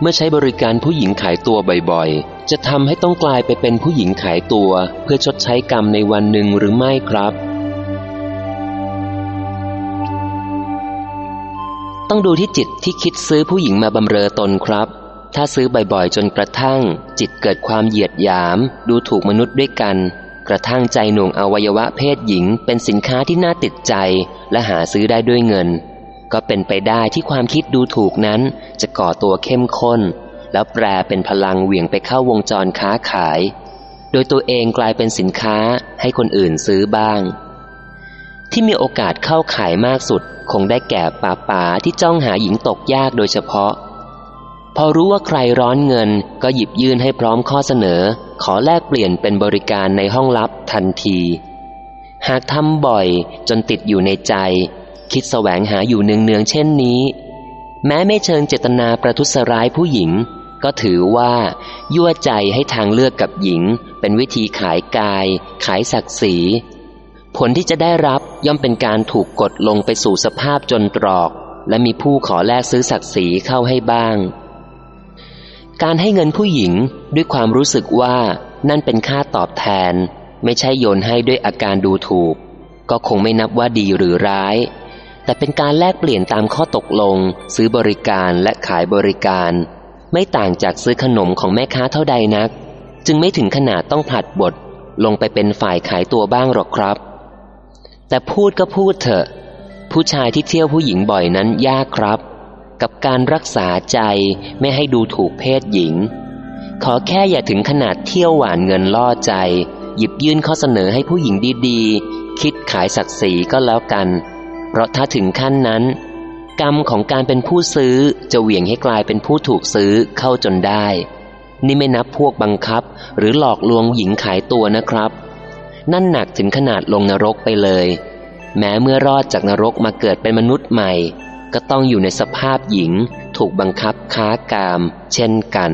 เมื่อใช้บริการผู้หญิงขายตัวบ่อยๆ จะทำให้ต้องกลายไปเป็นผู้หญิงขายตัว เพื่อชดใช้กรรมในวันหนึ่งหรือไม่ครับ ต้องดูที่จิตที่คิดซื้อผู้หญิงมาบำเรอตนครับ ถ้าซื้อบ่อยๆ จนกระทั่ง จิตเกิดความเหยียดหยาม ดูถูกมนุษย์ด้วยกัน กระทั่งใจหน่วงอวัยวะเพศหญิง เป็นสินค้าที่น่าติดใจ และหาซื้อได้ด้วยเงิน ก็เป็นไปได้ที่ความคิดดูถูกนั้น จะก่อตัวเข้มข้น แล้วแปรเป็นพลังเหวี่ยงไปเข้าวงจรค้าขาย โดยตัวเองกลายเป็นสินค้าให้คนอื่นซื้อบ้าง ที่มีโอกาสเข้าขายมากสุด คงได้แก่ป่าป๋าที่จ้องหาหญิงตกยากโดยเฉพาะ พอรู้ว่าใครร้อนเงินก็หยิบยื่นให้พร้อมข้อเสนอ ขอแลกเปลี่ยนเป็นบริการในห้องลับทันที หากทำบ่อยจนติดอยู่ในใจ คิดแสวงหาอยู่เนืองๆเช่นนี้ แม้ไม่เชิงเจตนาประทุษร้ายผู้หญิง ก็ถือว่า ยั่วใจให้ทางเลือกกับหญิง เป็นวิธีขายกาย ขายศักดิ์ศรีผลที่จะได้รับย่อมเป็นการถูกกดลงไปสู่สภาพจนตรอก และมีผู้ขอแลกซื้อศักดิ์ศรีเข้าให้บ้าง การให้เงินผู้หญิงด้วยความรู้สึกว่านั่นเป็นค่าตอบแทน ไม่ใช่โยนให้ด้วยอาการดูถูก ก็คงไม่นับว่าดีหรือร้าย แต่เป็นการแลกเปลี่ยนตามข้อตกลง ซื้อบริการและขายบริการ ไม่ต่างจากซื้อขนมของแม่ค้าเท่าใดนัก จึงไม่ถึงขนาดต้องผลัดบทลงไปเป็นฝ่ายขายตัวบ้างหรอกครับ แต่พูดก็พูดเถอะ ผู้ชายที่เที่ยวผู้หญิงบ่อยนั้นยากครับ กับการรักษาใจไม่ให้ดูถูกเพศหญิง ขอแค่อย่าถึงขนาดเที่ยวหวานเงินล่อใจ หยิบยื่นข้อเสนอให้ผู้หญิงดีๆ คิดขายศักดิ์ศรีก็แล้วกัน เพราะถ้าถึงขั้นนั้น กรรมของการเป็นผู้ซื้อจะเหวี่ยงให้กลายเป็นผู้ถูกซื้อเข้าจนได้ นี่ไม่นับพวกบังคับ หรือหลอกลวงหญิงขายตัวนะครับ นั่นหนักถึงขนาดลงนรกไปเลย แม้เมื่อรอดจากนรกมาเกิดเป็นมนุษย์ใหม่ ก็ต้องอยู่ในสภาพหญิง ถูกบังคับค้ากาม เช่นกัน